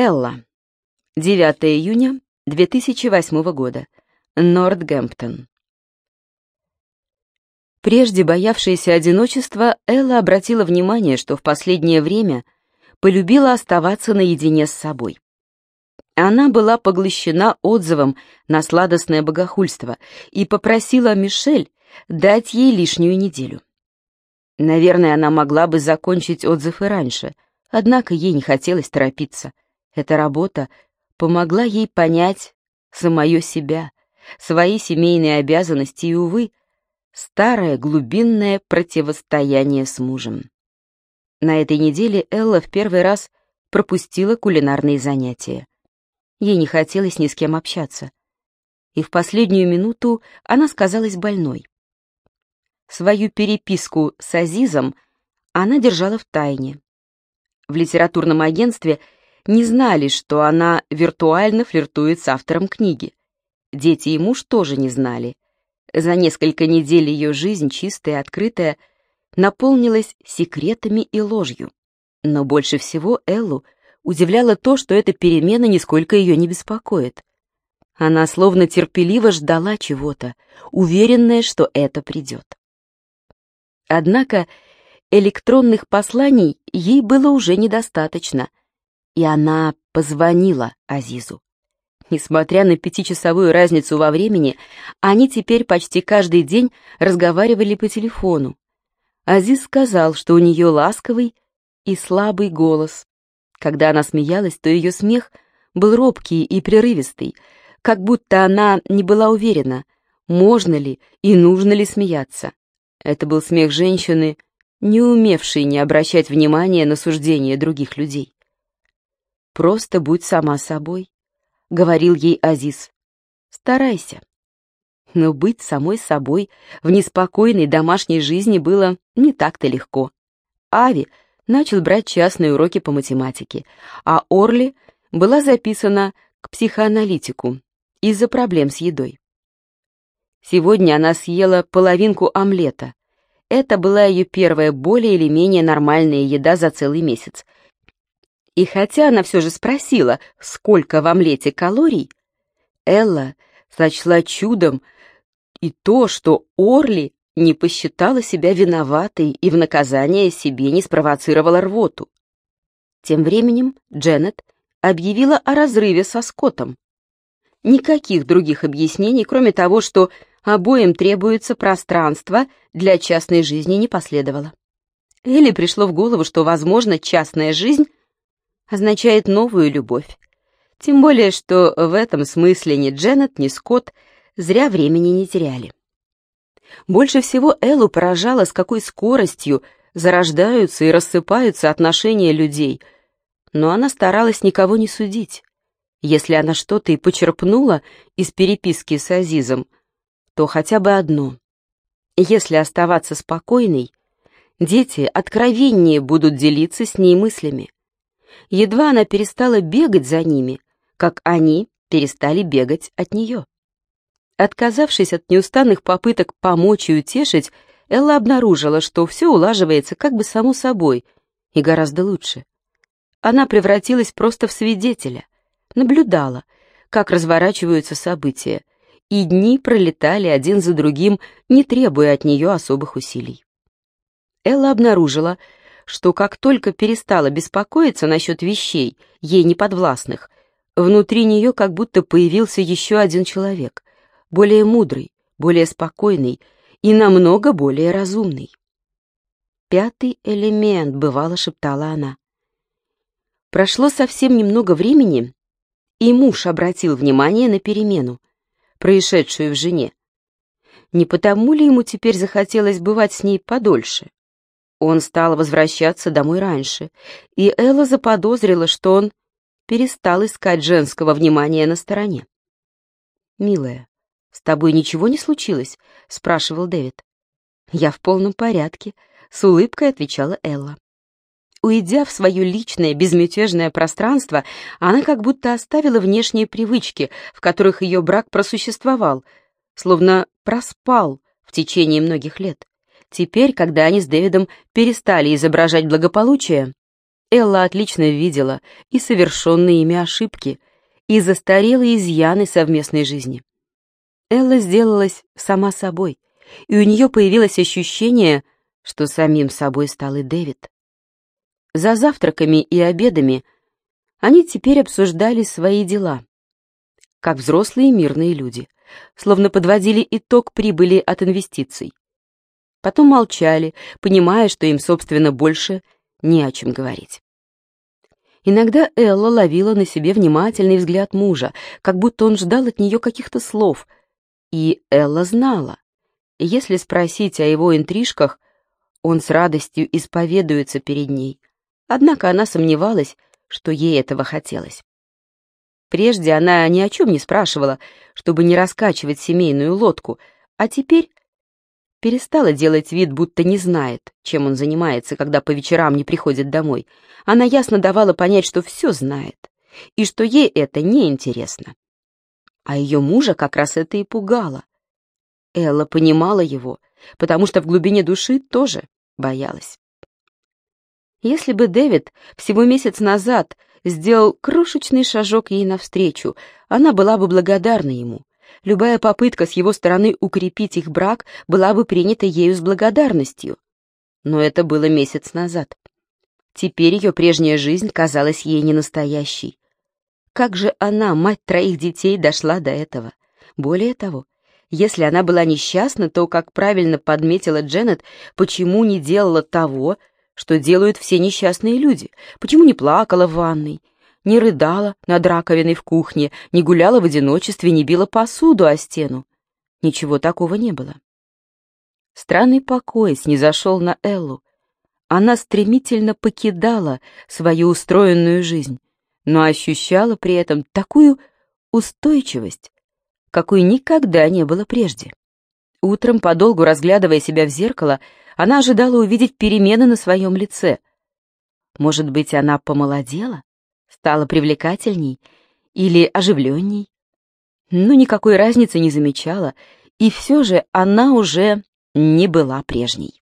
Элла. 9 июня 2008 года. Нортгемптон. Прежде боявшаяся одиночества, Элла обратила внимание, что в последнее время полюбила оставаться наедине с собой. Она была поглощена отзывом на сладостное богохульство и попросила Мишель дать ей лишнюю неделю. Наверное, она могла бы закончить отзыв и раньше, однако ей не хотелось торопиться. Эта работа помогла ей понять самое себя, свои семейные обязанности и, увы, старое глубинное противостояние с мужем. На этой неделе Элла в первый раз пропустила кулинарные занятия. Ей не хотелось ни с кем общаться. И в последнюю минуту она сказалась больной. Свою переписку с Азизом она держала в тайне. В литературном агентстве не знали, что она виртуально флиртует с автором книги. Дети и муж тоже не знали. За несколько недель ее жизнь, чистая и открытая, наполнилась секретами и ложью. Но больше всего Эллу удивляло то, что эта перемена нисколько ее не беспокоит. Она словно терпеливо ждала чего-то, уверенная, что это придет. Однако электронных посланий ей было уже недостаточно, и она позвонила Азизу. Несмотря на пятичасовую разницу во времени, они теперь почти каждый день разговаривали по телефону. Азиз сказал, что у нее ласковый и слабый голос, когда она смеялась, то ее смех был робкий и прерывистый, как будто она не была уверена, можно ли и нужно ли смеяться. Это был смех женщины, не умевшей не обращать внимания на суждения других людей. «Просто будь сама собой», — говорил ей Азиз. «Старайся». Но быть самой собой в неспокойной домашней жизни было не так-то легко. Ави — начал брать частные уроки по математике, а Орли была записана к психоаналитику из-за проблем с едой. Сегодня она съела половинку омлета. Это была ее первая более или менее нормальная еда за целый месяц. И хотя она все же спросила, сколько в омлете калорий, Элла сочла чудом и то, что Орли не посчитала себя виноватой и в наказание себе не спровоцировала рвоту. Тем временем Дженнет объявила о разрыве со Скоттом. Никаких других объяснений, кроме того, что обоим требуется пространство для частной жизни, не последовало. Элли пришло в голову, что, возможно, частная жизнь означает новую любовь. Тем более, что в этом смысле ни Дженнет, ни Скотт зря времени не теряли. Больше всего Эллу поражало, с какой скоростью зарождаются и рассыпаются отношения людей, но она старалась никого не судить. Если она что-то и почерпнула из переписки с Азизом, то хотя бы одно. Если оставаться спокойной, дети откровеннее будут делиться с ней мыслями. Едва она перестала бегать за ними, как они перестали бегать от нее. Отказавшись от неустанных попыток помочь и утешить, Элла обнаружила, что все улаживается как бы само собой и гораздо лучше. Она превратилась просто в свидетеля, наблюдала, как разворачиваются события, и дни пролетали один за другим, не требуя от нее особых усилий. Элла обнаружила, что как только перестала беспокоиться насчет вещей, ей неподвластных, внутри нее как будто появился еще один человек, более мудрый, более спокойный и намного более разумный. «Пятый элемент», — бывало шептала она. Прошло совсем немного времени, и муж обратил внимание на перемену, происшедшую в жене. Не потому ли ему теперь захотелось бывать с ней подольше? Он стал возвращаться домой раньше, и Элла заподозрила, что он перестал искать женского внимания на стороне. «Милая, «С тобой ничего не случилось?» — спрашивал Дэвид. «Я в полном порядке», — с улыбкой отвечала Элла. Уйдя в свое личное безмятежное пространство, она как будто оставила внешние привычки, в которых ее брак просуществовал, словно проспал в течение многих лет. Теперь, когда они с Дэвидом перестали изображать благополучие, Элла отлично видела и совершенные ими ошибки, и застарелые изъяны совместной жизни. Элла сделалась сама собой, и у нее появилось ощущение, что самим собой стал и Дэвид. За завтраками и обедами они теперь обсуждали свои дела, как взрослые мирные люди, словно подводили итог прибыли от инвестиций. Потом молчали, понимая, что им, собственно, больше не о чем говорить. Иногда Элла ловила на себе внимательный взгляд мужа, как будто он ждал от нее каких-то слов. И Элла знала, если спросить о его интрижках, он с радостью исповедуется перед ней. Однако она сомневалась, что ей этого хотелось. Прежде она ни о чем не спрашивала, чтобы не раскачивать семейную лодку, а теперь перестала делать вид, будто не знает, чем он занимается, когда по вечерам не приходит домой. Она ясно давала понять, что все знает, и что ей это не интересно. А ее мужа как раз это и пугало. Элла понимала его, потому что в глубине души тоже боялась. Если бы Дэвид всего месяц назад сделал крошечный шажок ей навстречу, она была бы благодарна ему. Любая попытка с его стороны укрепить их брак была бы принята ею с благодарностью. Но это было месяц назад. Теперь ее прежняя жизнь казалась ей ненастоящей. Как же она, мать троих детей, дошла до этого? Более того, если она была несчастна, то, как правильно подметила Дженнет, почему не делала того, что делают все несчастные люди? Почему не плакала в ванной? Не рыдала над раковиной в кухне, не гуляла в одиночестве, не била посуду о стену. Ничего такого не было. Странный покой снизошел на Эллу. Она стремительно покидала свою устроенную жизнь, но ощущала при этом такую устойчивость, какой никогда не было прежде. Утром, подолгу разглядывая себя в зеркало, она ожидала увидеть перемены на своем лице. Может быть, она помолодела? Стала привлекательней или оживленней. Но никакой разницы не замечала, и все же она уже не была прежней.